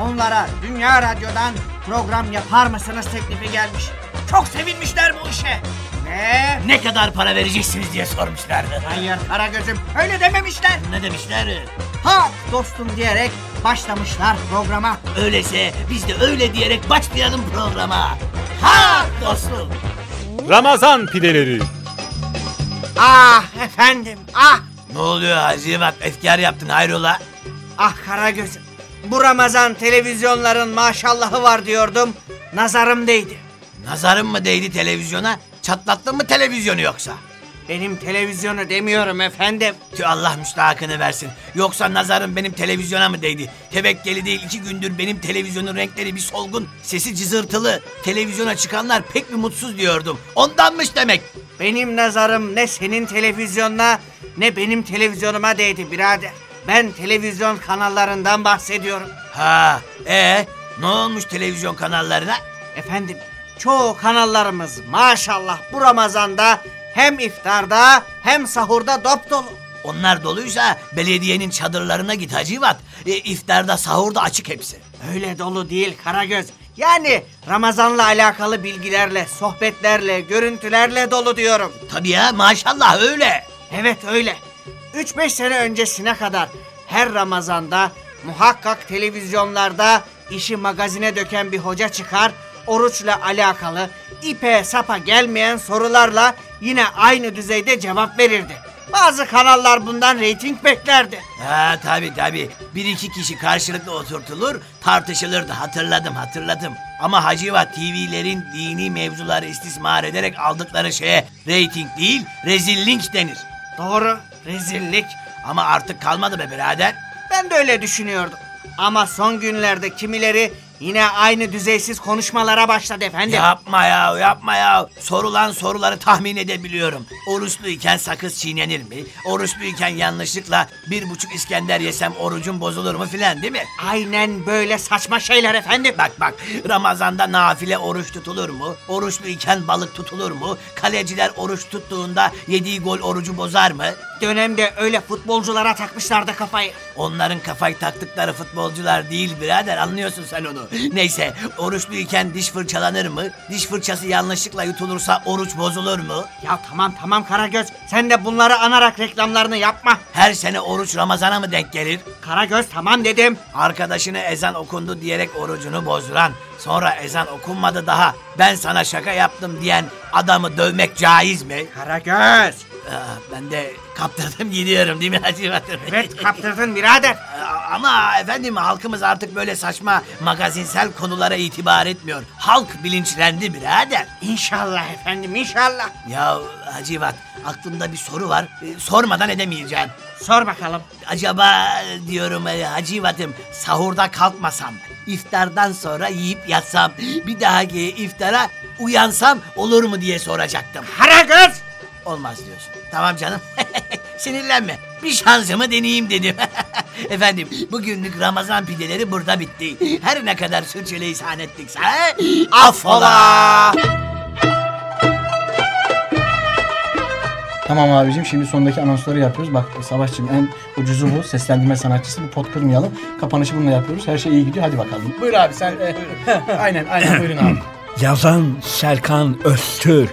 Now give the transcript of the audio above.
onlara Dünya Radyo'dan program yapar mısınız teklifi gelmiş. Çok sevinmişler bu işe. Ve Ne kadar para vereceksiniz diye sormuşlardı. hayır Karagöz'üm öyle dememişler. Ne demişler? Ha dostum diyerek başlamışlar programa. Öyleyse biz de öyle diyerek başlayalım programa. Ha dostum. Ramazan pideleri. Ah efendim ah Ne oluyor Hacı bak efkar yaptın hayrola? ah Karagöz'üm. Bu Ramazan televizyonların maşallahı var diyordum. Nazarım değdi. Nazarın mı değdi televizyona? Çatlattın mı televizyonu yoksa? Benim televizyonu demiyorum efendim. Tüh Allah müstahakını versin. Yoksa nazarın benim televizyona mı değdi? Tevekkeli değil iki gündür benim televizyonun renkleri bir solgun, sesi cızırtılı. Televizyona çıkanlar pek bir mutsuz diyordum. Ondanmış demek. Benim nazarım ne senin televizyonuna ne benim televizyonuma değdi birader. Ben televizyon kanallarından bahsediyorum. Ha, e ne olmuş televizyon kanallarına? Efendim çoğu kanallarımız maşallah bu Ramazan'da hem iftarda hem sahurda dop dolu. Onlar doluysa belediyenin çadırlarına git Hacivat. E, iftarda sahurda açık hepsi. Öyle dolu değil Karagöz. Yani Ramazan'la alakalı bilgilerle, sohbetlerle, görüntülerle dolu diyorum. Tabii ya maşallah öyle. Evet öyle. 3-5 sene öncesine kadar her Ramazan'da muhakkak televizyonlarda işi magazine döken bir hoca çıkar, oruçla alakalı ipe sapa gelmeyen sorularla yine aynı düzeyde cevap verirdi. Bazı kanallar bundan reyting beklerdi. Ha tabii tabii. Bir iki kişi karşılıklı oturtulur, tartışılırdı. Hatırladım hatırladım. Ama Hacivat TV'lerin dini mevzuları istismar ederek aldıkları şeye reyting değil, rezillik denir. Doğru, rezillik. Ama artık kalmadı be birader. Ben de öyle düşünüyordum. Ama son günlerde kimileri yine aynı düzeysiz konuşmalara başladı efendim. Yapma ya yapma ya. Sorulan soruları tahmin edebiliyorum. Oruçluyken sakız çiğnenir mi? Oruçluyken yanlışlıkla bir buçuk İskender yesem orucum bozulur mu filan değil mi? Aynen böyle saçma şeyler efendim. Bak bak Ramazan'da nafile oruç tutulur mu? Oruçluyken balık tutulur mu? Kaleciler oruç tuttuğunda yediği gol orucu bozar mı? Dönemde öyle futbolculara takmışlardı kafayı. Onların kafayı taktıkları futbolcular değil birader anlıyorsun sen onu. Neyse oruçluyken diş fırçalanır mı? Diş fırçası yanlışlıkla yutulursa oruç bozulur mu? Ya tamam tamam Karagöz sen de bunları anarak reklamlarını yapma. Her sene oruç Ramazan'a mı denk gelir? Karagöz tamam dedim. Arkadaşını ezan okundu diyerek orucunu bozduran, sonra ezan okunmadı daha ben sana şaka yaptım diyen adamı dövmek caiz mi? Karagöz. Aa, ben de kaptırdım gidiyorum değil mi Hacı Batır? Evet kaptırdın birader. Aa, Ama efendim halkımız artık böyle saçma magazinsel konulara itibar etmiyor. Halk bilinçlendi birader. İnşallah efendim inşallah. Ya Hacivat aklımda bir soru var. Ee, sormadan edemeyeceğim. Sor bakalım. Acaba diyorum e, Hacivat'ım sahurda kalkmasam, iftardan sonra yiyip yatsam, bir dahaki iftara uyansam olur mu diye soracaktım. Karagöz. Olmaz diyorsun. Tamam canım. Sinirlenme. Bir şansımı deneyeyim dedim. Efendim bugünlük Ramazan pideleri burada bitti. Her ne kadar sürçülisan ettikse affola. Tamam abicim şimdi sondaki anonsları yapıyoruz. Bak Savaşçım en ucuzu bu. Seslendirme sanatçısı. Bir pot kırmayalım. Kapanışı bununla yapıyoruz. Her şey iyi gidiyor. Hadi bakalım. Buyur abi sen. e, aynen aynen buyurun abi. Yazan Serkan Öztürk.